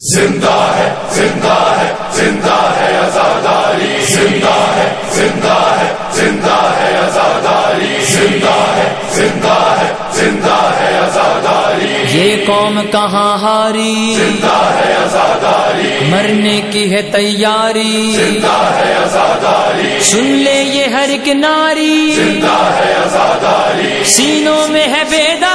زندہ ہے زندہ ہے زندہ ہے آزاداری۔ زندہ ہے زندہ ہے زندہ ہے آزاداری۔ زندہ ہے زندہ ہے زندہ ہے آزاداری۔ یہ قوم کہاں ہاری؟ زندہ ہے آزاداری۔ مرنے کی ہے تیاری۔ زندہ ہے آزاداری۔ سن لے یہ ہر ایک ناری۔ زندہ ہے آزاداری۔ سینوں میں ہے بیداری۔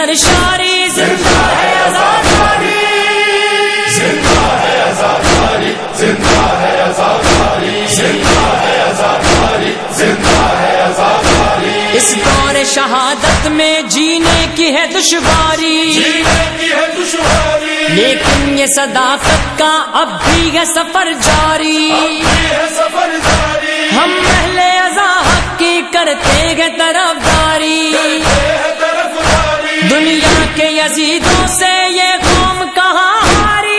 سرشاری زندہ ہے آزاداری زندہ ہے آزاداری زندہ ہے آزاداری زندہ ہے آزاداری زندہ ہے آزاداری اس دور شہادت میں جینے کی ہے دشواری۔ جینے کی ہے دشواری۔ لیکن یہ صداقت کا اب بھی ہے سفر جاری۔ یہ ہے سفر جاری۔ ہم پہلے حق کی کرتے ہیں طرف دنیا کے یزیدوں سے یہ قوم کہاں ہاری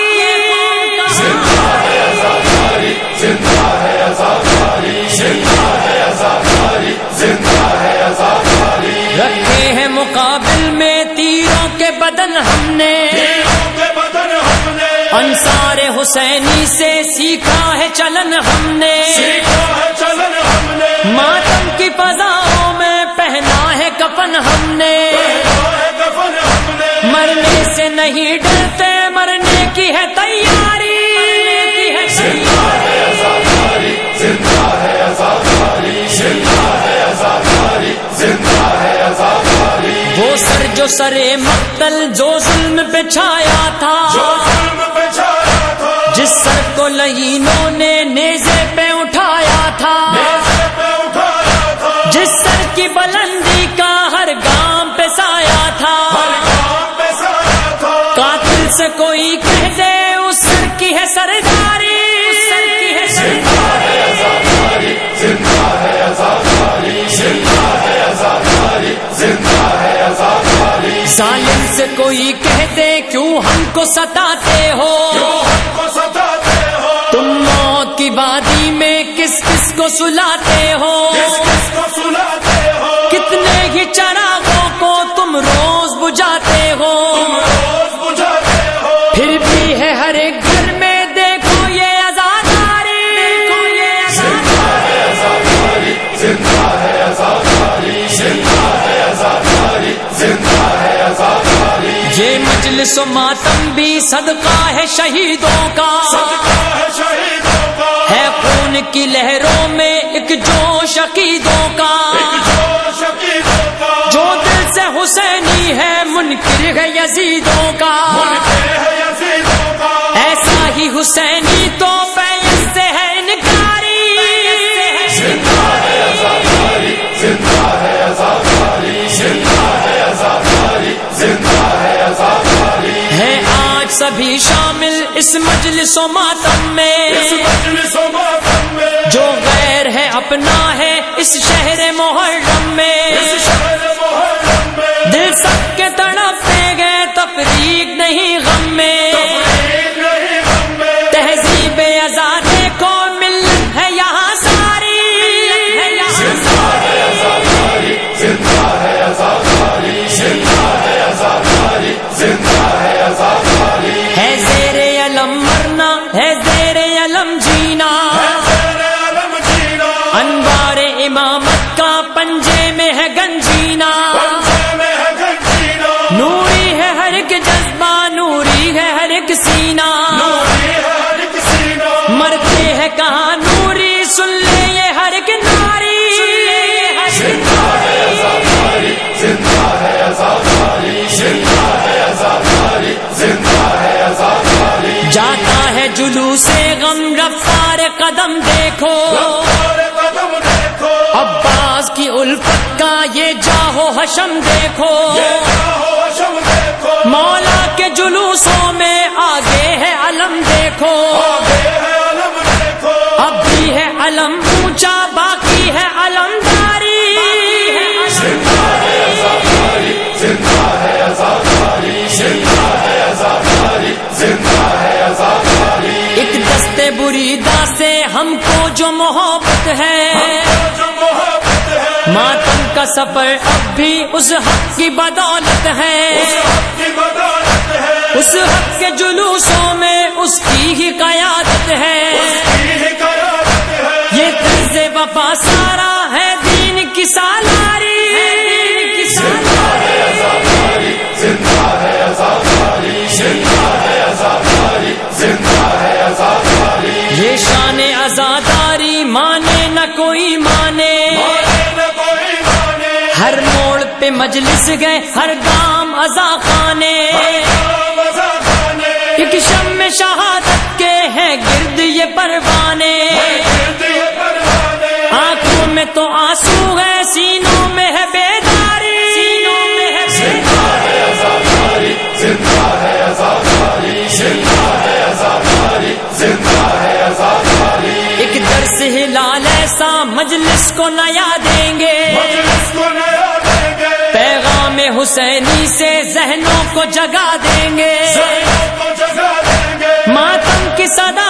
رکھے ہیں مقابل میں تیروں کے بدن ہم نے. انصار حسینی سے سیکھا ہے چلن ہم نے سیکھا ہے چلن ہم نے. ماتم کی فضاؤں میں پہنا ہے کفن ہم نے. سے نہیں ڈرتے، مرنے کی ہے تیاری۔ وہ سر جو سر مقتل، جو ظلم بچھایا تھا۔ جس سر کو لہینوں نے نیزے پہ اٹھایا تھا۔ جس سر کی بلا ظالم سے کوئی کہہ دے کیوں ہم کو ستاتے ہو؟ جو ہم کو ستاتے ہو؟ تم موت کی وادی میں کس کس کو سلاتے ہو؟ مجلس و ماتم بھی صدقہ ہے شہیدوں کا۔ ہے شہیدوں کا۔ ہے خون کی لہروں میں ایک جوش عقیدوں کا۔ جو شہیدوں کا۔ جو دل سے حسینی ہے منکر ہے یزیدوں کا۔ سبھی شامل اس مجلس و ماتم میں جو غیر ہے اپنا ہے مرتے ہیں کہاں نوری سن لے یہ ہر ایک ناری۔ زندہ ہے آزاداری زندہ غم، رفتار قدم دیکھو۔ عباس کی الفت کا یہ جاہو حشم دیکھو۔ ماتم کا سفر اب بھی اس حق کی بدولت ہے۔ اس حق کے جلوسوں میں اس کی ہی قیادت ہے۔ یہ طرز وفا سارا ہے دین کی سالاری۔ یہ شان آزاداری مانے نہ کوئی مانے۔ مجلس گئے ہر گام ازا خانے۔ ایک شم میں شہادت کے ہیں گرد یہ پروانے۔ آنکھوں میں تو آنسو ہے، سینوں میں ہے بیداری۔ سینوں میں ہے بیداری۔ ایک درس ہلال ایسا مجلس کو نیا دیں کو جگا دیں گے۔ ماتم کی صداؤں